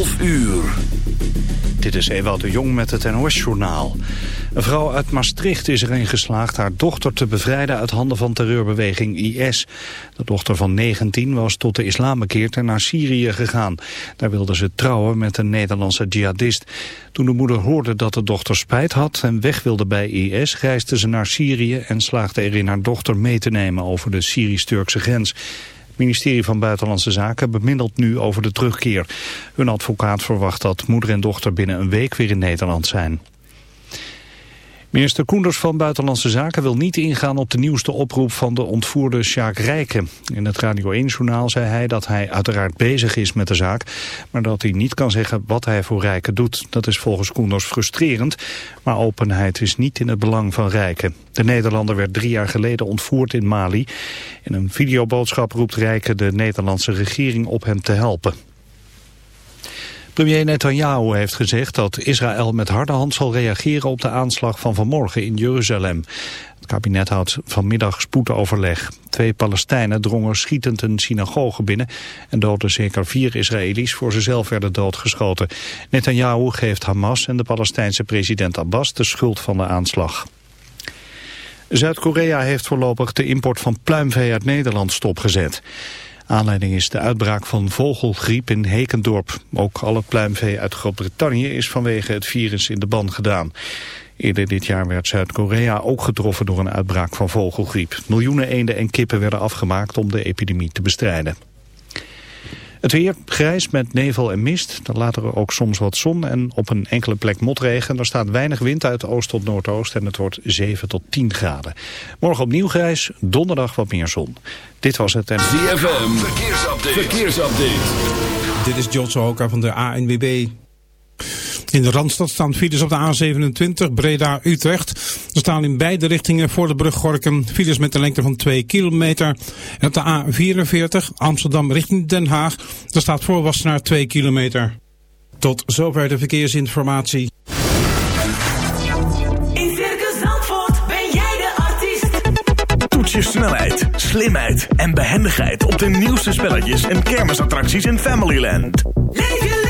12 uur. Dit is Ewout de Jong met het NOS-journaal. Een vrouw uit Maastricht is erin geslaagd haar dochter te bevrijden uit handen van terreurbeweging IS. De dochter van 19 was tot de islam bekeerd en naar Syrië gegaan. Daar wilde ze trouwen met een Nederlandse jihadist. Toen de moeder hoorde dat de dochter spijt had en weg wilde bij IS... reisde ze naar Syrië en slaagde erin haar dochter mee te nemen over de Syrisch-Turkse grens. Ministerie van Buitenlandse Zaken bemiddelt nu over de terugkeer. Hun advocaat verwacht dat moeder en dochter binnen een week weer in Nederland zijn. Minister Koenders van Buitenlandse Zaken wil niet ingaan op de nieuwste oproep van de ontvoerde Sjaak Rijken. In het Radio 1-journaal zei hij dat hij uiteraard bezig is met de zaak, maar dat hij niet kan zeggen wat hij voor Rijken doet. Dat is volgens Koenders frustrerend, maar openheid is niet in het belang van Rijken. De Nederlander werd drie jaar geleden ontvoerd in Mali. In een videoboodschap roept Rijken de Nederlandse regering op hem te helpen. Premier Netanyahu heeft gezegd dat Israël met harde hand zal reageren op de aanslag van vanmorgen in Jeruzalem. Het kabinet houdt vanmiddag spoedoverleg. Twee Palestijnen drongen schietend een synagoge binnen en doodden zeker vier Israëli's voor ze zelf werden doodgeschoten. Netanyahu geeft Hamas en de Palestijnse president Abbas de schuld van de aanslag. Zuid-Korea heeft voorlopig de import van pluimvee uit Nederland stopgezet. Aanleiding is de uitbraak van vogelgriep in Hekendorp. Ook alle pluimvee uit Groot-Brittannië is vanwege het virus in de ban gedaan. Eerder dit jaar werd Zuid-Korea ook getroffen door een uitbraak van vogelgriep. Miljoenen eenden en kippen werden afgemaakt om de epidemie te bestrijden. Het weer grijs met nevel en mist. Dan later ook soms wat zon en op een enkele plek motregen. Er staat weinig wind uit oost tot noordoost en het wordt 7 tot 10 graden. Morgen opnieuw grijs, donderdag wat meer zon. Dit was het. En... ZFM, verkeersupdate. verkeersupdate. Dit is John Sohoka van de ANWB. In de Randstad staan files op de A27 Breda-Utrecht. Er staan in beide richtingen voor de brug Gorkum files met een lengte van 2 kilometer. En op de A44 Amsterdam richting Den Haag. Er staat voor Wassenaar 2 kilometer. Tot zover de verkeersinformatie. In Circus Zandvoort ben jij de artiest. Toets je snelheid, slimheid en behendigheid op de nieuwste spelletjes en kermisattracties in Familyland. Leef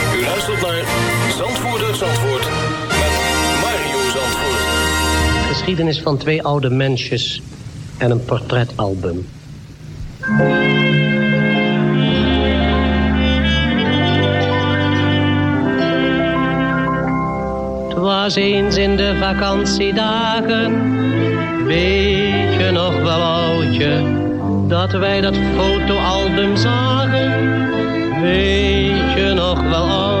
Luistert naar Zandvoort uit met Mario Zandvoort. geschiedenis van twee oude mensjes. en een portretalbum. Was eens in de vakantiedagen, weet je nog wel oudje, dat wij dat fotoalbum zagen. Weet je nog wel oudje,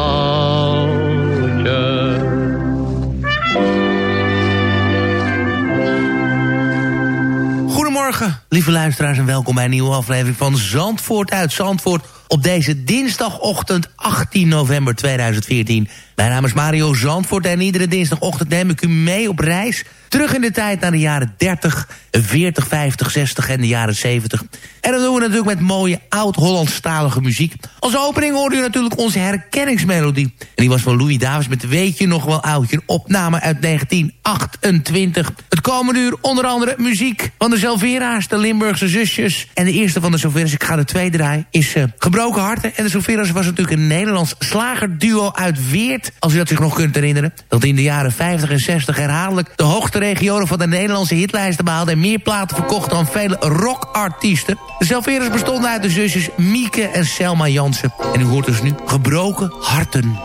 Lieve luisteraars en welkom bij een nieuwe aflevering van Zandvoort uit Zandvoort. Op deze dinsdagochtend 18 november 2014. Mijn naam is Mario Zandvoort en iedere dinsdagochtend neem ik u mee op reis... terug in de tijd naar de jaren 30, 40, 50, 60 en de jaren 70. En dat doen we natuurlijk met mooie oud-Hollandstalige muziek. Als opening hoorde u natuurlijk onze herkenningsmelodie. En die was van Louis Davis met Weet je nog wel oudje? Een opname uit 1928. Het komende uur onder andere muziek van de Zelvera's, de Limburgse zusjes. En de eerste van de Zelvera's, ik ga de twee draaien, is uh, Gebroken Harten. En de Zelvera's was natuurlijk een Nederlands slagerduo uit Weert. Als u dat zich nog kunt herinneren. Dat in de jaren 50 en 60 herhaaldelijk de hoogste regionen van de Nederlandse hitlijsten behaalde. En meer platen verkocht dan vele rockartiesten. De Zelvera's bestonden uit de zusjes Mieke en Selma Jansen. En u hoort dus nu Gebroken Harten.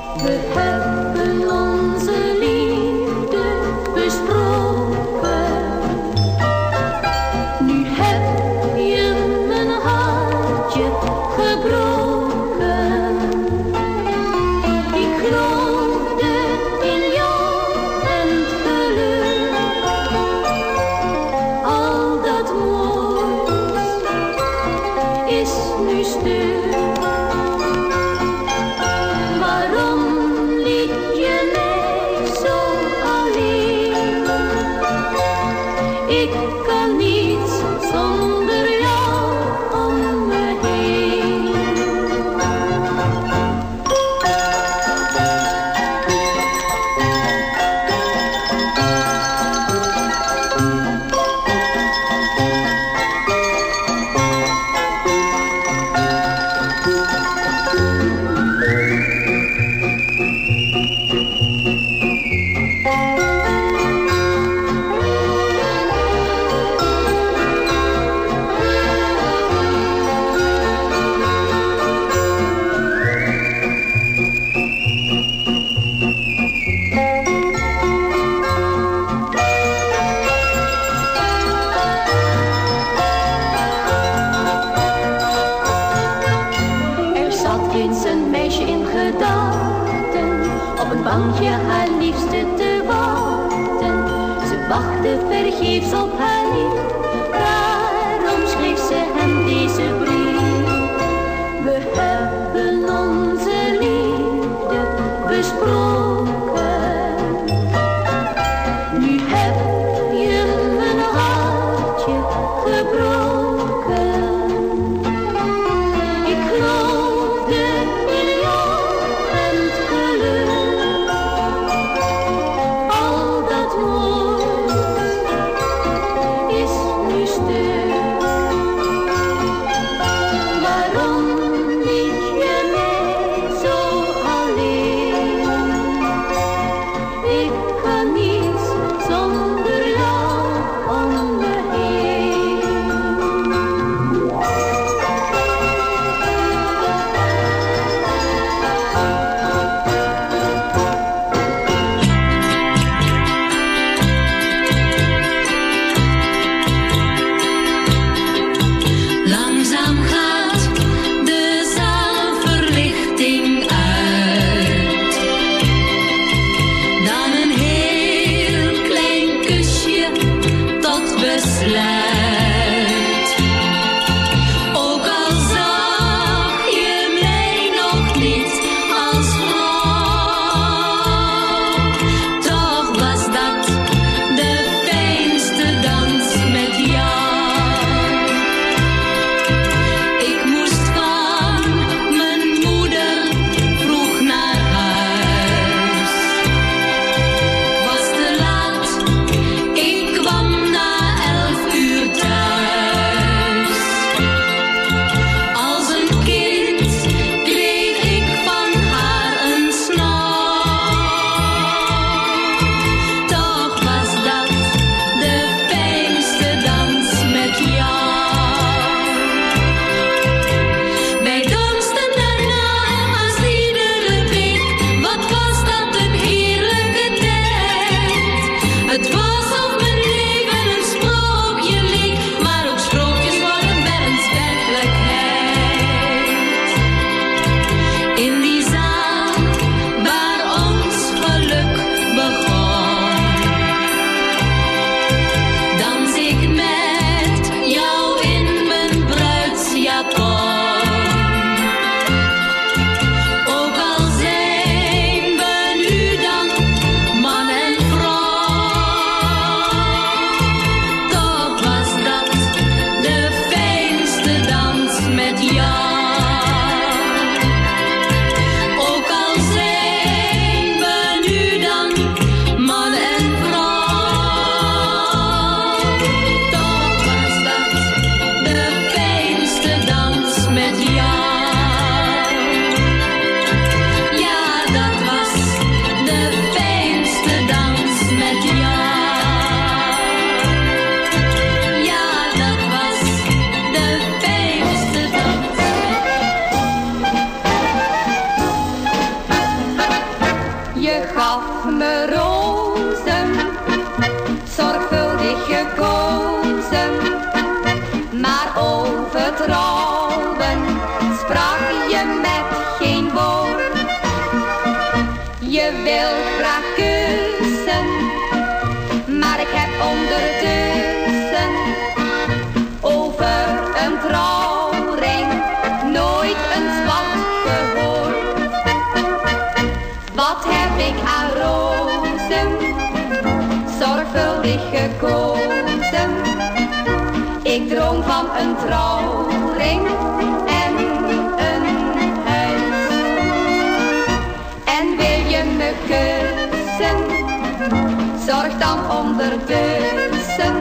Dan ondertussen.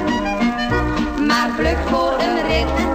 Maar vlug voor een rit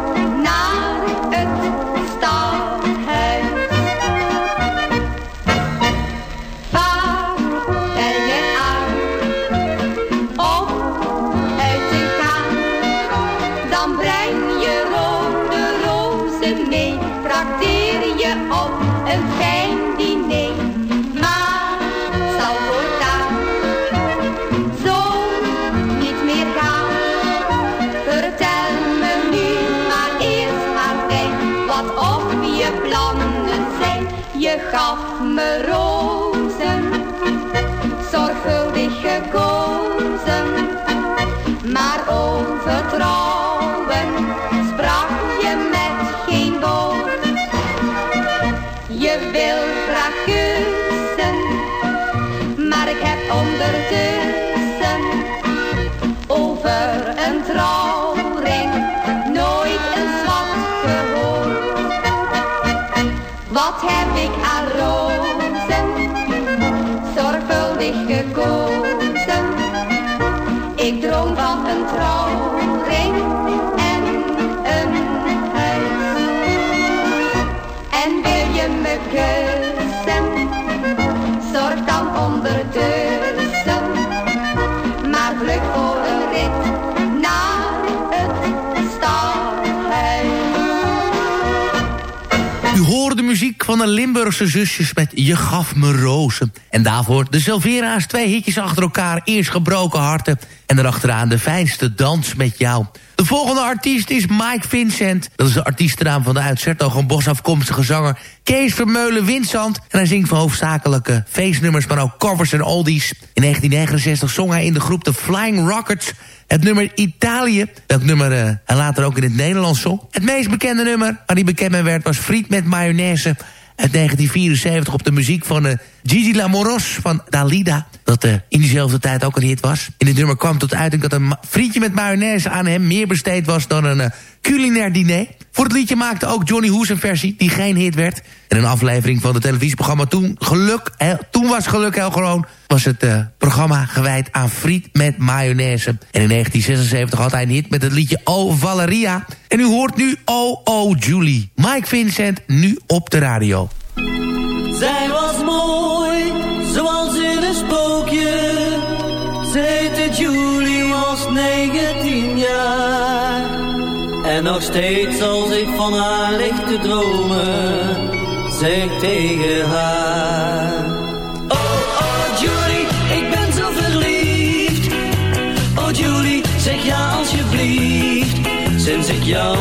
de Limburgse zusjes met Je gaf me rozen. En daarvoor de Silvera's twee hitjes achter elkaar. Eerst gebroken harten en daarachteraan de fijnste dans met jou. De volgende artiest is Mike Vincent. Dat is de artiestennaam van de uit Zertogenbos afkomstige zanger Kees Vermeulen Winsand. En hij zingt van hoofdzakelijke feestnummers, maar ook covers en oldies. In 1969 zong hij in de groep The Flying Rockets het nummer Italië, dat nummer uh, hij later ook in het Nederlands zong. Het meest bekende nummer waar hij bekend mee werd was Friet met mayonaise uit 1974 op de muziek van Gigi Lamoros van Dalida. Dat uh, in diezelfde tijd ook een hit was. In het nummer kwam tot uiting dat een frietje met mayonaise aan hem meer besteed was dan een uh, culinair diner. Voor het liedje maakte ook Johnny Hoes een versie die geen hit werd. In een aflevering van het televisieprogramma Toen, geluk, toen was Geluk heel gewoon... was het uh, programma gewijd aan friet met mayonaise. En in 1976 had hij een hit met het liedje Oh Valeria. En u hoort nu Oh Oh Julie. Mike Vincent nu op de radio. Zij was 19 jaar. En nog steeds als ik van haar lig te dromen, zeg tegen haar. Oh, oh Julie, ik ben zo verliefd. Oh Julie, zeg ja alsjeblieft. Sinds ik jou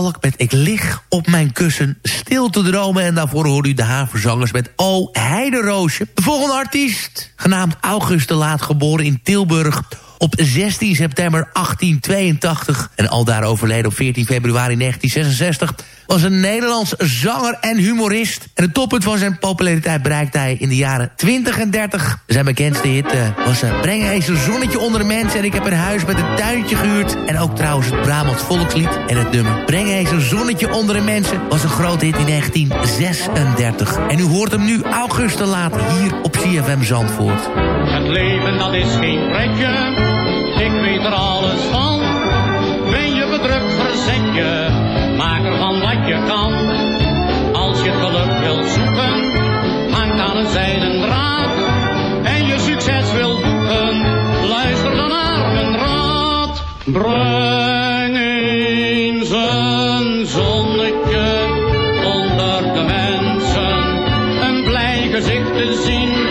Met Ik lig op mijn kussen stil te dromen. En daarvoor hoorde u de Haverzangers met O Heideroosje. De volgende artiest, genaamd August de Laat, geboren in Tilburg op 16 september 1882... en aldaar overleden op 14 februari 1966... was een Nederlands zanger en humorist. En het toppunt van zijn populariteit bereikte hij in de jaren 20 en 30. Zijn bekendste hit eh, was uh, Breng eens een zonnetje onder de mensen... en ik heb een huis met een tuintje gehuurd. En ook trouwens het Brabants volkslied en het nummer... Breng eens een zonnetje onder de mensen... was een grote hit in 1936. En u hoort hem nu August te laat hier op CFM Zandvoort. Het leven dat is geen pretje, ik weet er alles van. Ben je bedrukt, verzet je, maak ervan wat je kan. Als je geluk wilt zoeken, hangt aan een zijden draad. En je succes wilt boeken, luister dan naar mijn raad. Breng eens een zonnetje onder de mensen, een blij gezicht te zien,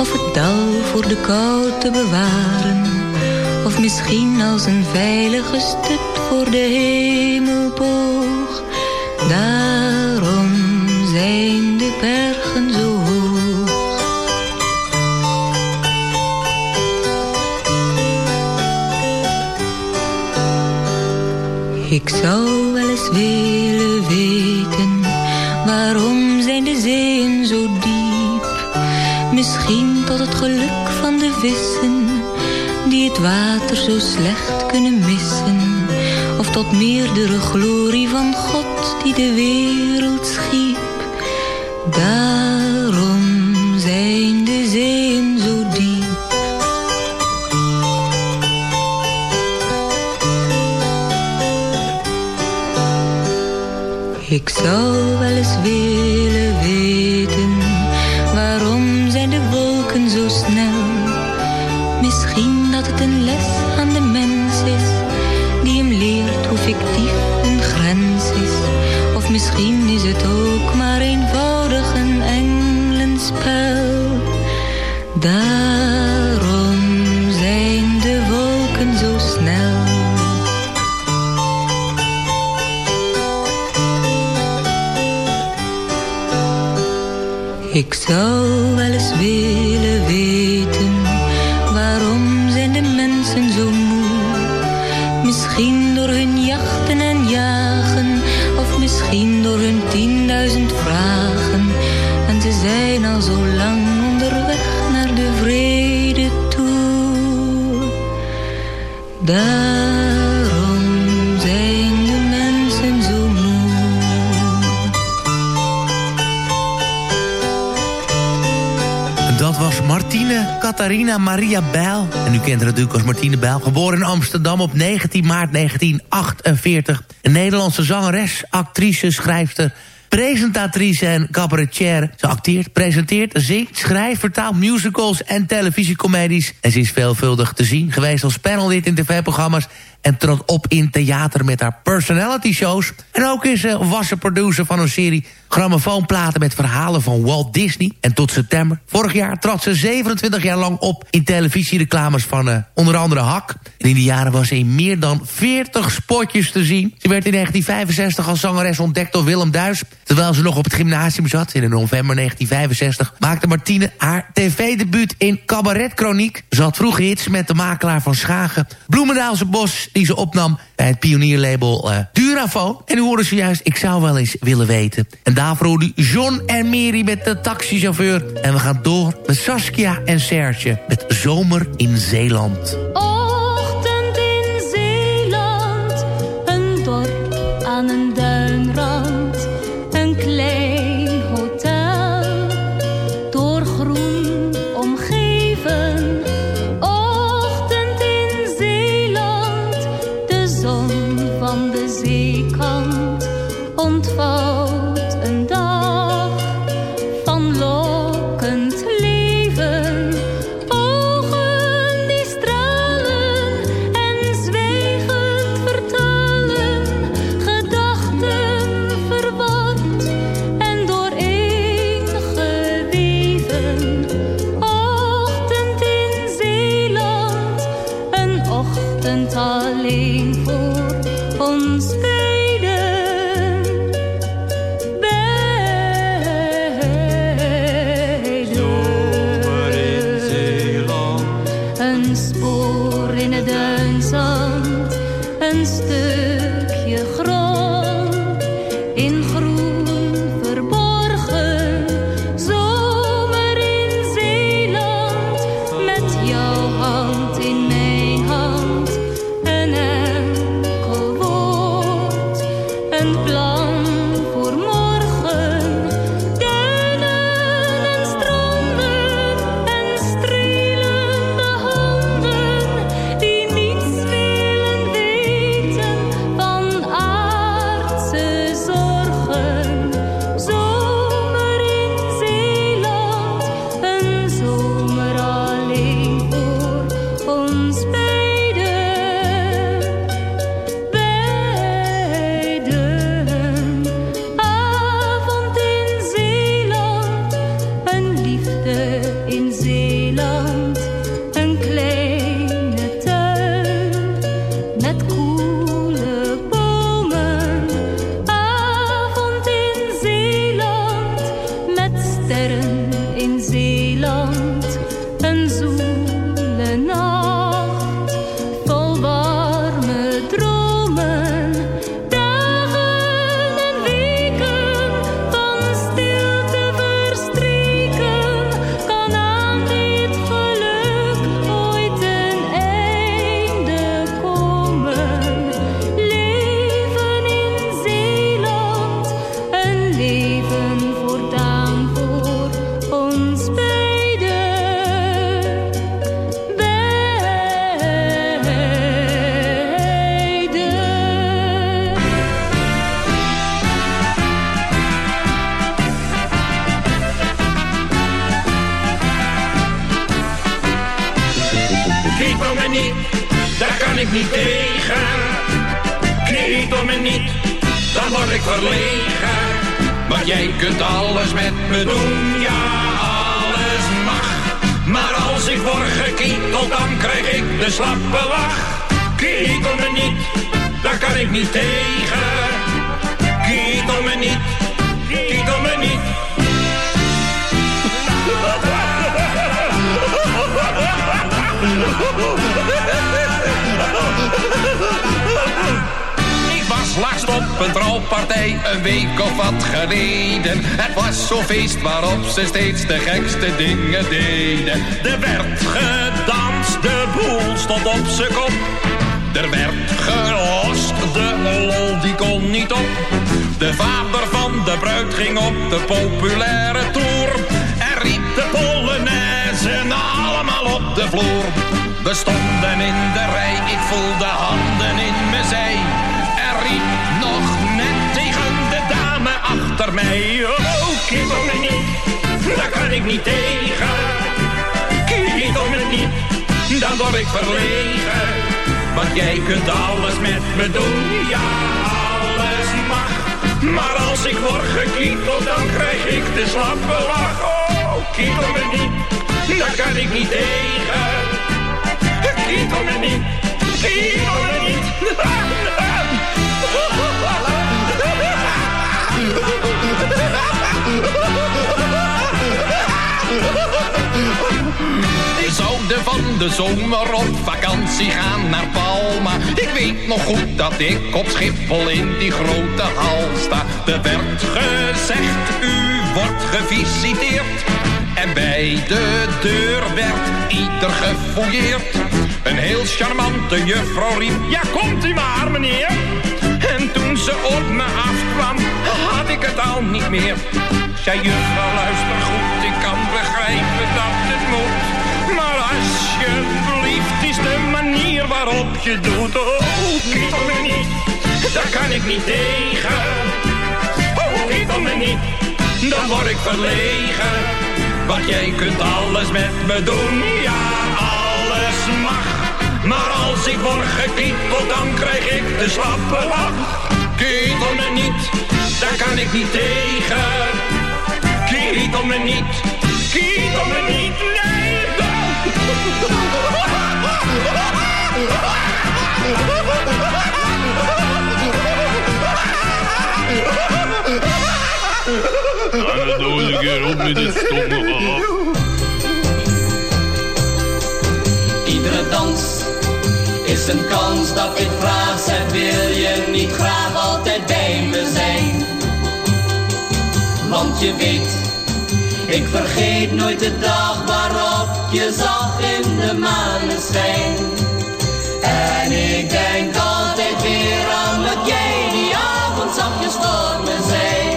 of het dal voor de kou te bewaren. Of misschien als een veilige stut voor de hemelboog. Daarom zijn de bergen zo hoog. Ik zou wel eens willen weten Misschien tot het geluk van de vissen die het water zo slecht kunnen missen. Of tot meerdere glorie van God die de wereld schiep. Daarom zijn de zeeën zo diep. Ik zou wel eens willen Ik zou Martine Catharina Maria Bijl. En u kent haar natuurlijk als Martine Bijl. Geboren in Amsterdam op 19 maart 1948. Een Nederlandse zangeres, actrice, schrijfster... presentatrice en cabaretier. Ze acteert, presenteert, zingt, schrijft, vertaalt musicals en televisiecomedies. En ze is veelvuldig te zien geweest als panellid in tv-programma's... en trad op in theater met haar personality shows. En ook is ze was ze producer van een serie grammofoonplaten met verhalen van Walt Disney. En tot september vorig jaar trad ze 27 jaar lang op in televisiereclames van eh, onder andere Hak. En in die jaren was ze in meer dan 40 spotjes te zien. Ze werd in 1965 als zangeres ontdekt door Willem Duis. Terwijl ze nog op het gymnasium zat in november 1965... maakte Martine haar tv-debuut in Cabaret Chroniek. Ze had vroeg hits met de makelaar van Schagen... Bloemendaalse Bos, die ze opnam bij het pionierlabel eh Durafo. En u hoorde zojuist, ik zou wel eens willen weten. En daarvoor hoorde u John en Mary met de taxichauffeur. En we gaan door met Saskia en Serge met Zomer in Zeeland. Ochtend Ochtend in Zeeland, een ochtend alleen voor. Ze steeds de gekste dingen deden. Er werd gedanst, de boel stond op z'n kop. Er werd gelost, de lol die kon niet op. De vader van de bruid ging op de populaire tour. En riep de Polonaise allemaal op de vloer. We stonden in de rij, ik voelde handen in mijn zij. En riep nog net tegen de dame achter mij. Daar kan ik niet tegen. Kiebel me niet, dan word ik verlegen. Want jij kunt alles met me doen, ja, alles mag. Maar als ik word gekieteld, dan krijg ik de slappe lach. Oh, kiebel me niet, daar kan ik niet tegen. Kiebel me niet, van de zomer op vakantie gaan naar Palma. Ik weet nog goed dat ik op Schiphol in die grote hal sta. Er werd gezegd, u wordt gevisiteerd. En bij de deur werd ieder gefouilleerd. Een heel charmante juffrouw riep, ja komt u maar meneer. En toen ze op me afkwam, had ik het al niet meer. Zei juffrouw, luister goed, ik kan begrijpen dat het moet. Maar alsjeblieft is de manier waarop je doet. Oh, kietel me niet, daar kan ik niet tegen. Oh, kietel me niet, dan word ik verlegen. Want jij kunt alles met me doen, ja, alles mag. Maar als ik word gekieteld, dan krijg ik de slappe lach. Kietel me niet, daar kan ik niet tegen. Kietel me niet, kietel me niet, nee. Iedere dans is een kans dat ik vraag. Zeg, wil je niet graag altijd bij me zijn? Want je weet ik vergeet nooit de dag waarop je zag in de maneschijn. En ik denk altijd weer aan wat jij die avond zachtjes voor me zei.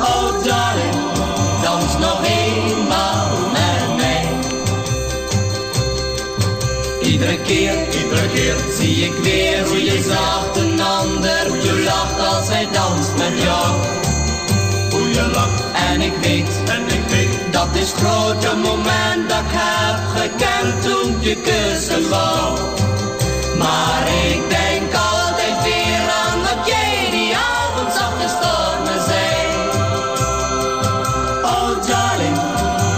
Oh darling, dans nog eenmaal met mij. Iedere keer, iedere keer zie ik weer hoe je zacht een ander, hoe je lacht als hij danst met jou. Je en ik weet, en ik weet, dat is het grote moment dat ik heb gekend toen je kussen wou. Maar ik denk altijd weer aan wat jij die avond zachtjes voor me zei. Oh darling,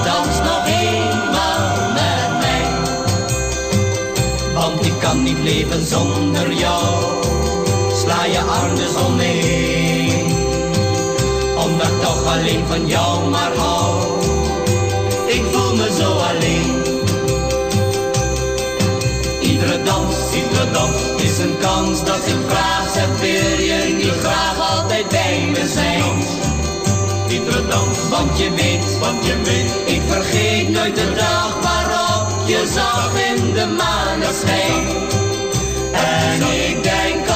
dans nog eenmaal met mij. Want ik kan niet leven zonder jou. Sla je arm dus om me alleen van jou maar hou. Ik voel me zo alleen. Iedere dans, iedere dans is een kans dat ik vraag. Zeg wil je niet graag altijd bij me zijn? Iedere dans, want je weet, want je weet. Ik vergeet nooit de dag waarop je zag in de maneschijn. En ik denk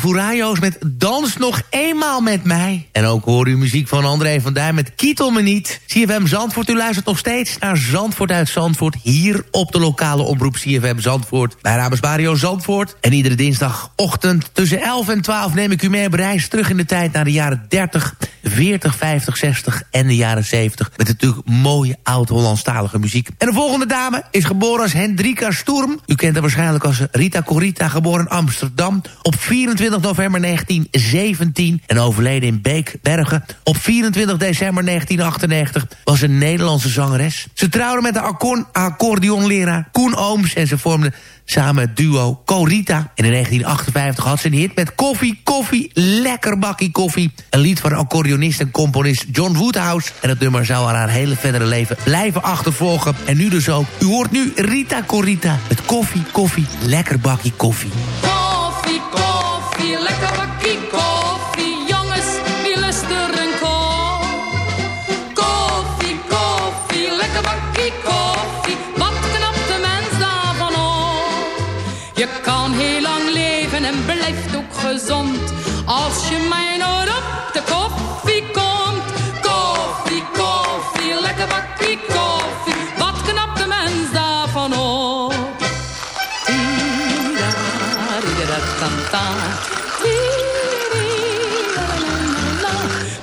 Furayo's met Dans nog eenmaal met mij. En ook hoor u muziek van André van Duin met Kietel me niet. CFM Zandvoort, u luistert nog steeds naar Zandvoort uit Zandvoort. Hier op de lokale omroep CFM Zandvoort. Mijn naam is Mario Zandvoort. En iedere dinsdagochtend tussen 11 en 12 neem ik u mee op reis terug in de tijd naar de jaren 30, 40, 50, 60 en de jaren 70. Met natuurlijk mooie oud-Hollandstalige muziek. En de volgende dame is geboren als Hendrika Sturm. U kent haar waarschijnlijk als Rita Corita, geboren in Amsterdam op 24 november 1917 en overleden in Beekbergen op 24 december 1998 was een Nederlandse zangeres. Ze trouwde met de accordeon- accordeonleraar Koen Ooms en ze vormden samen het duo Corita. En in 1958 had ze een hit met Koffie, Koffie, Lekker Bakkie Koffie. Een lied van accordeonist en componist John Woodhouse. En het nummer zou haar haar hele verdere leven blijven achtervolgen. En nu dus ook. U hoort nu Rita Corita met Koffie, Koffie, Lekker Bakkie. Koffie,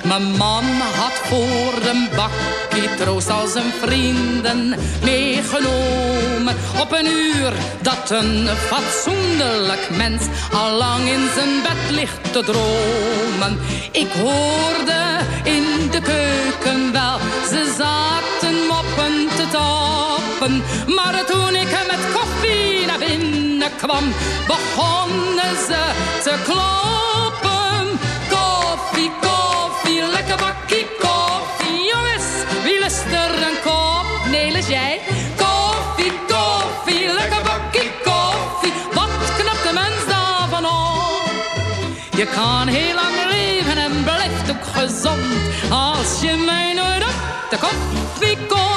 Mijn man had voor een bakkie troost al zijn vrienden meegenomen. Op een uur dat een fatsoenlijk mens al lang in zijn bed ligt te dromen. Ik hoorde in de keuken wel, ze zaten moppen te Maar toen ik met koffie naar binnen kwam, begonnen ze te kloppen. Koffie, koffie, lekker bakkie koffie. Jongens, wie lust er een kop? Nelis, jij? Koffie, koffie, lekker bakkie koffie. Wat knapt de mens daarvan op? Je kan heel lang leven en blijft ook gezond. Als je mij nooit op de koffie komt.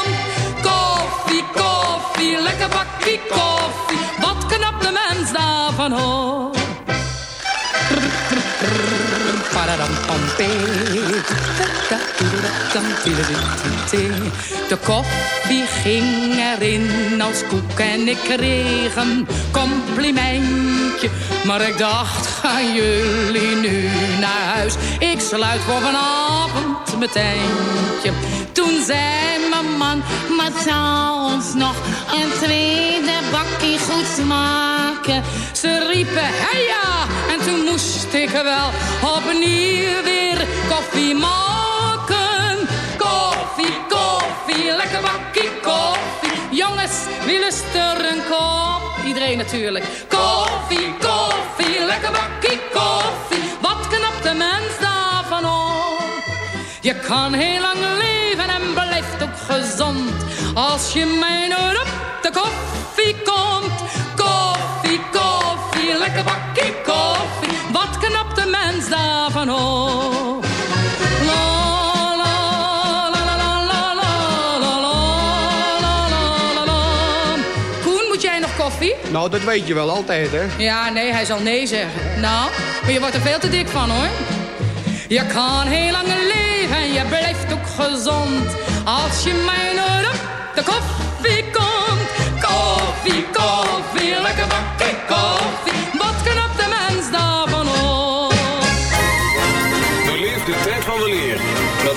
Bakkie koffie. Wat knapt de mens daarvan hoor. De koffie ging erin als koek en ik kreeg een complimentje. Maar ik dacht, gaan jullie nu naar huis? Ik sluit voor vanavond mijn tentje. Toen zei mijn man, maar zou ons nog een tweede bakkie goed smaken? Ze riepen, hey ja, en toen moest ik wel opnieuw weer koffie maken. Koffie, koffie, lekker bakkie koffie. Jongens, wie lust er een kop? Iedereen natuurlijk. Koffie, koffie, lekker bakkie koffie. Wat knapt de mens daarvan op? Je kan heel lang leven en blijft ook gezond. Als je mij nooit op de koffie komt. Koffie, koffie, lekker bakje koffie. Wat knapt de mens daarvan op? Koffie? Nou, dat weet je wel altijd, hè? Ja, nee, hij zal nee zeggen. Nou, maar je wordt er veel te dik van, hoor. Je kan heel lang je blijft ook gezond. Als je mij op de koffie komt. Koffie, koffie, lekker bakkie koffie.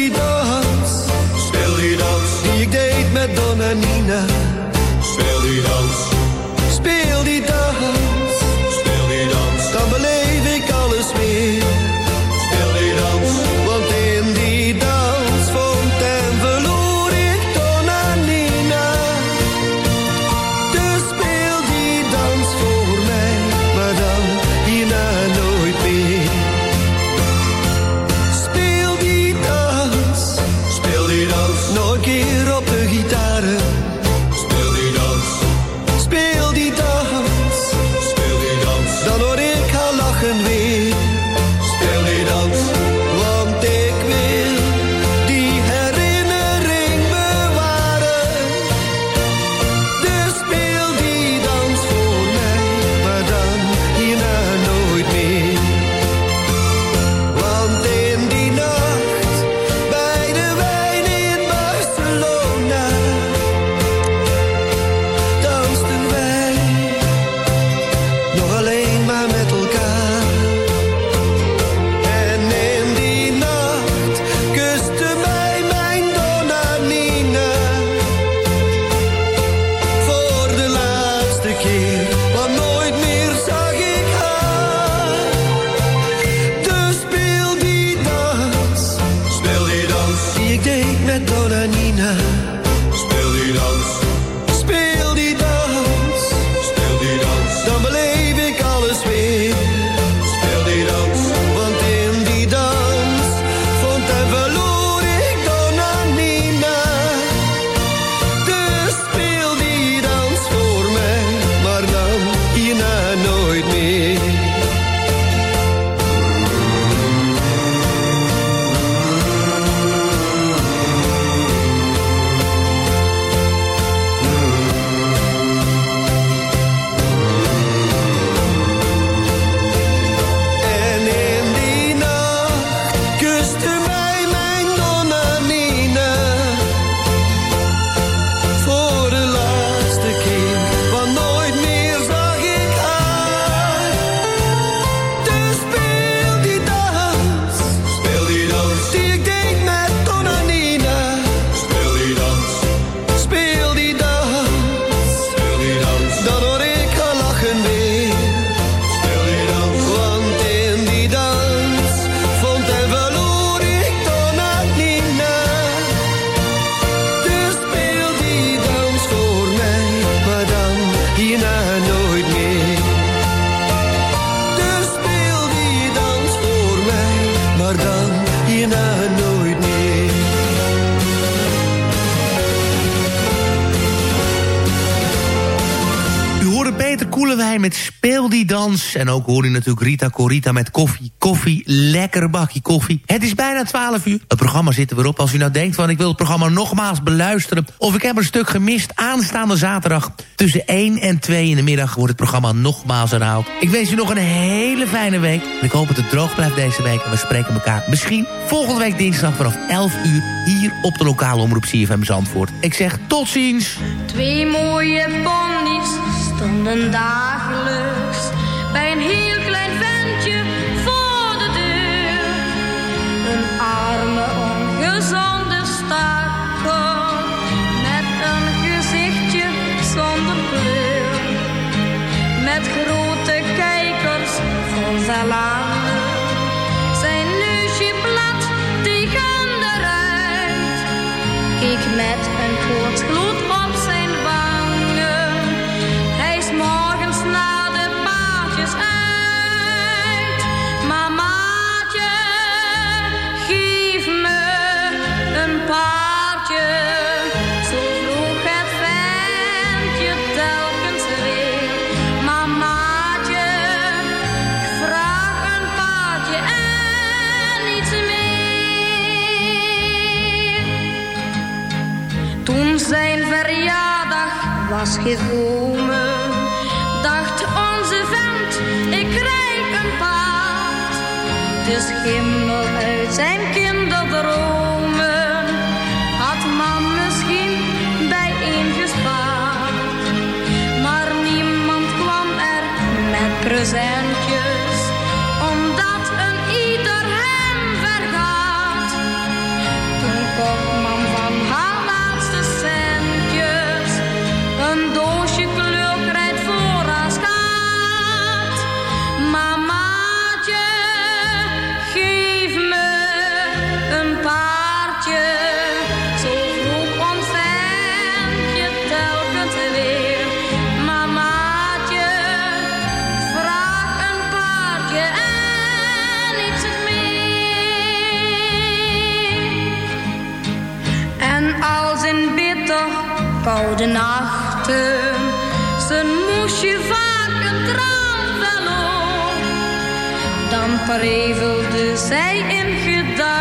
bendito nooit meer. Ook hoor je natuurlijk Rita Corita met koffie. Koffie, lekker bakje koffie. Het is bijna 12 uur. Het programma zit er weer op. Als u nou denkt van ik wil het programma nogmaals beluisteren... of ik heb een stuk gemist aanstaande zaterdag... tussen 1 en 2 in de middag wordt het programma nogmaals herhaald. Ik wens u nog een hele fijne week. En ik hoop dat het droog blijft deze week. En we spreken elkaar misschien volgende week dinsdag vanaf 11 uur... hier op de lokale omroep CFM Zandvoort. Ik zeg tot ziens. Twee mooie ponies stonden dagelijks bij een heel klein was dacht onze vent, ik krijg een paard. De schimmel uit zijn prevelde zij in gedachten.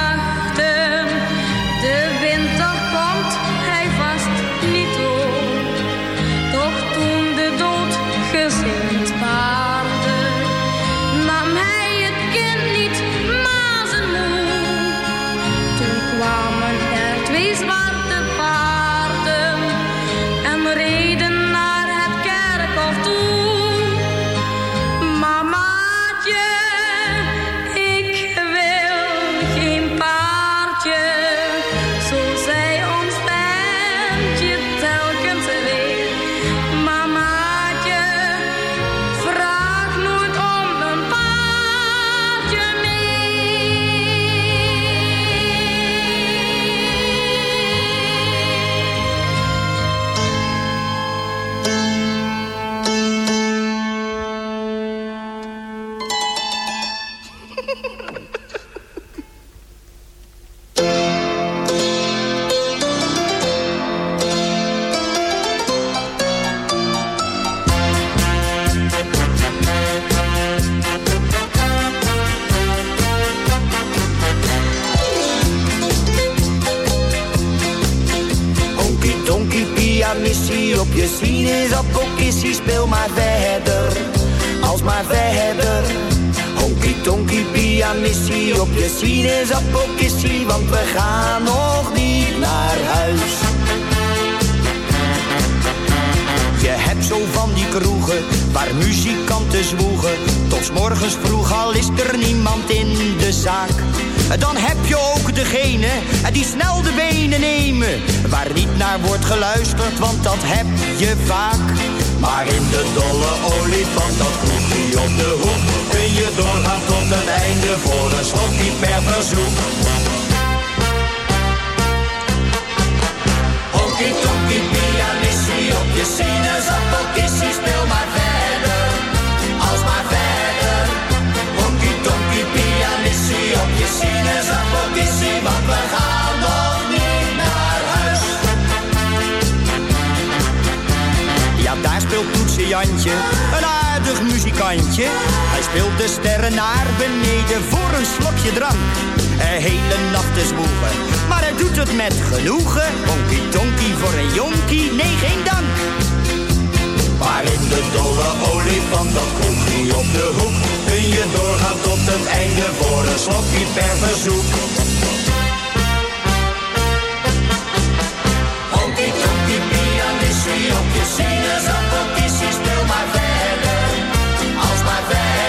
Waar niet naar wordt geluisterd, want dat heb je vaak. Maar in de dolle olifant, dat kroegje op de hoek. Kun je doorgaan tot het einde voor een slokje per verzoek. Honky tonky pianissie op je sinaasappelkissie, speel maar verder, als maar verder. Honky tonky pianissie op je sinaasappelkissie, want we gaan Jantje, een aardig muziek randje. Hij speelt de sterren naar beneden voor een slokje drank. Een hele nacht is maar hij doet het met genoegen. Honky tonky voor een jonkie, nee geen dank. Maar in de dolle olifant, dat kroegje op de hoek, kun je doorgaan tot het einde voor een slokje per verzoek. Honky tonky pianissie op je sinaasappelkissie, als